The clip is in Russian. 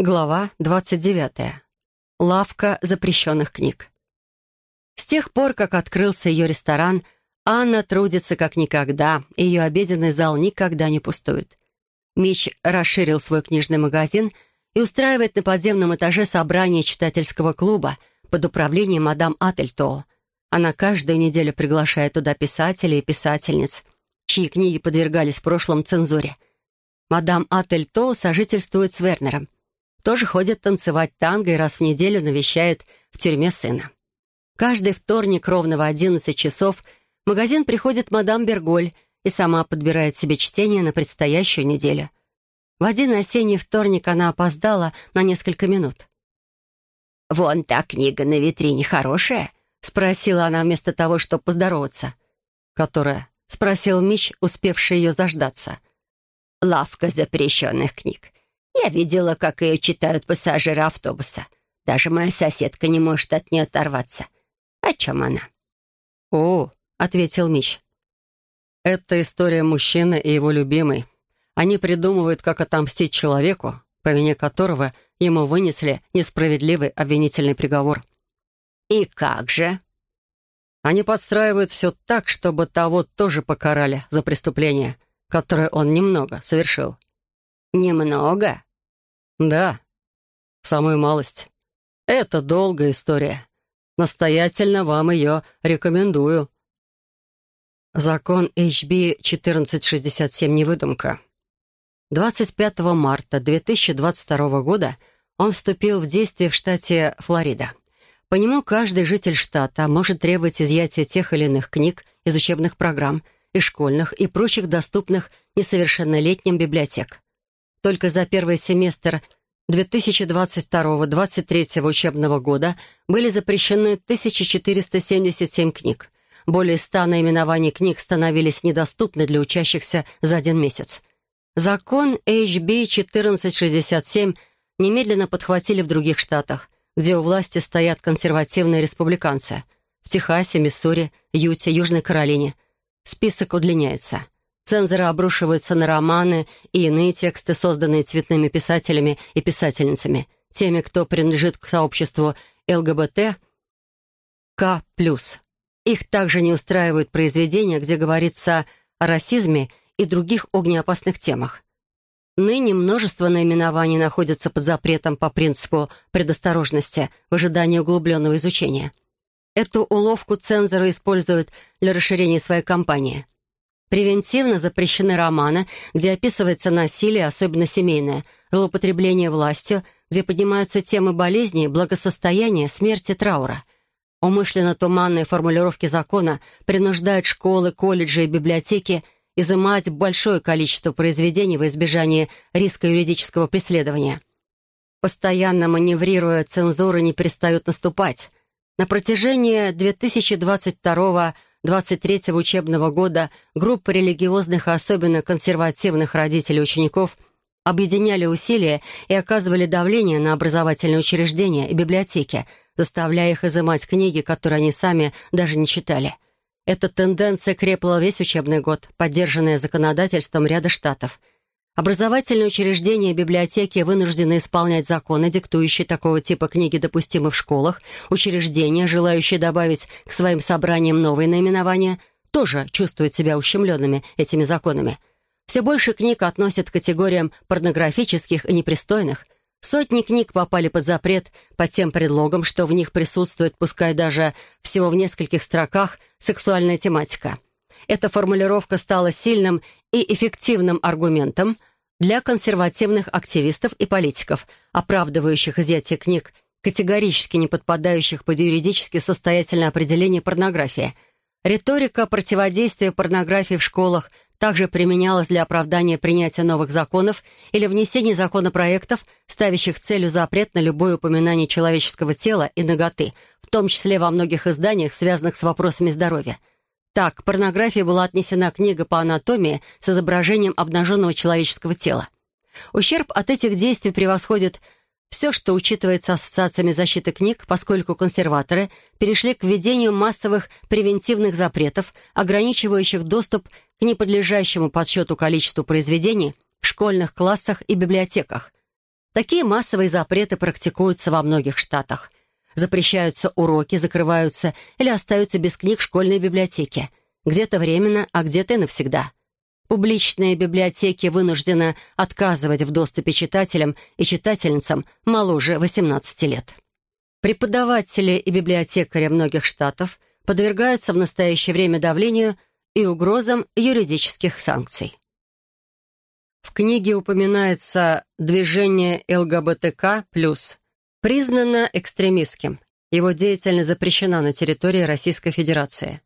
Глава 29. Лавка запрещенных книг. С тех пор, как открылся ее ресторан, Анна трудится как никогда, и ее обеденный зал никогда не пустует. Мич расширил свой книжный магазин и устраивает на подземном этаже собрание читательского клуба под управлением мадам Ательтоу. Она каждую неделю приглашает туда писателей и писательниц, чьи книги подвергались в прошлом цензуре. Мадам Ательтоу сожительствует с Вернером, тоже ходит танцевать танго и раз в неделю навещает в тюрьме сына. Каждый вторник ровно в 11 часов в магазин приходит мадам Берголь и сама подбирает себе чтение на предстоящую неделю. В один осенний вторник она опоздала на несколько минут. «Вон та книга на витрине хорошая?» — спросила она вместо того, чтобы поздороваться. «Которая?» — спросил Мич, успевший ее заждаться. «Лавка запрещенных книг. Я видела, как ее читают пассажиры автобуса. Даже моя соседка не может от нее оторваться. О чем она?» «О», — ответил Мич. «Это история мужчины и его любимой. Они придумывают, как отомстить человеку, по вине которого ему вынесли несправедливый обвинительный приговор». «И как же?» Они подстраивают все так, чтобы того тоже покарали за преступление, которое он немного совершил. «Немного?» «Да, самую малость. Это долгая история. Настоятельно вам ее рекомендую». Закон HB 1467 не выдумка. 25 марта 2022 года он вступил в действие в штате Флорида. По нему каждый житель штата может требовать изъятия тех или иных книг из учебных программ, и школьных и прочих доступных несовершеннолетним библиотек. Только за первый семестр 2022-2023 учебного года были запрещены 1477 книг. Более 100 наименований книг становились недоступны для учащихся за один месяц. Закон HB 1467 немедленно подхватили в других штатах, где у власти стоят консервативные республиканцы. В Техасе, Миссури, Юте, Южной Каролине. Список удлиняется. Цензоры обрушиваются на романы и иные тексты, созданные цветными писателями и писательницами, теми, кто принадлежит к сообществу ЛГБТ, К+. Их также не устраивают произведения, где говорится о расизме и других огнеопасных темах. Ныне множество наименований находятся под запретом по принципу предосторожности в ожидании углубленного изучения. Эту уловку цензоры используют для расширения своей кампании – Превентивно запрещены романы, где описывается насилие, особенно семейное, злоупотребление властью, где поднимаются темы болезней, благосостояния, смерти, траура. Умышленно туманные формулировки закона принуждают школы, колледжи и библиотеки изымать большое количество произведений в избежание риска юридического преследования. Постоянно маневрируя, цензуры не перестают наступать. На протяжении 2022 года 23 учебного года группа религиозных, особенно консервативных родителей учеников, объединяли усилия и оказывали давление на образовательные учреждения и библиотеки, заставляя их изымать книги, которые они сами даже не читали. Эта тенденция крепла весь учебный год, поддержанная законодательством ряда штатов – Образовательные учреждения и библиотеки вынуждены исполнять законы, диктующие такого типа книги допустимы в школах. Учреждения, желающие добавить к своим собраниям новые наименования, тоже чувствуют себя ущемленными этими законами. Все больше книг относят к категориям порнографических и непристойных. Сотни книг попали под запрет под тем предлогом, что в них присутствует, пускай даже всего в нескольких строках, сексуальная тематика – эта формулировка стала сильным и эффективным аргументом для консервативных активистов и политиков, оправдывающих изъятие книг, категорически не подпадающих под юридически состоятельное определение порнографии. Риторика противодействия порнографии в школах также применялась для оправдания принятия новых законов или внесения законопроектов, ставящих целью запрет на любое упоминание человеческого тела и ноготы, в том числе во многих изданиях, связанных с вопросами здоровья – так, к порнографии была отнесена книга по анатомии с изображением обнаженного человеческого тела. Ущерб от этих действий превосходит все, что учитывается ассоциациями защиты книг, поскольку консерваторы перешли к введению массовых превентивных запретов, ограничивающих доступ к неподлежащему подсчету количеству произведений в школьных классах и библиотеках. Такие массовые запреты практикуются во многих штатах. Запрещаются уроки, закрываются или остаются без книг школьные библиотеки. Где-то временно, а где-то и навсегда. Публичные библиотеки вынуждены отказывать в доступе читателям и читательницам моложе 18 лет. Преподаватели и библиотекари многих штатов подвергаются в настоящее время давлению и угрозам юридических санкций. В книге упоминается движение ЛГБТК+, признано экстремистским. Его деятельность запрещена на территории Российской Федерации.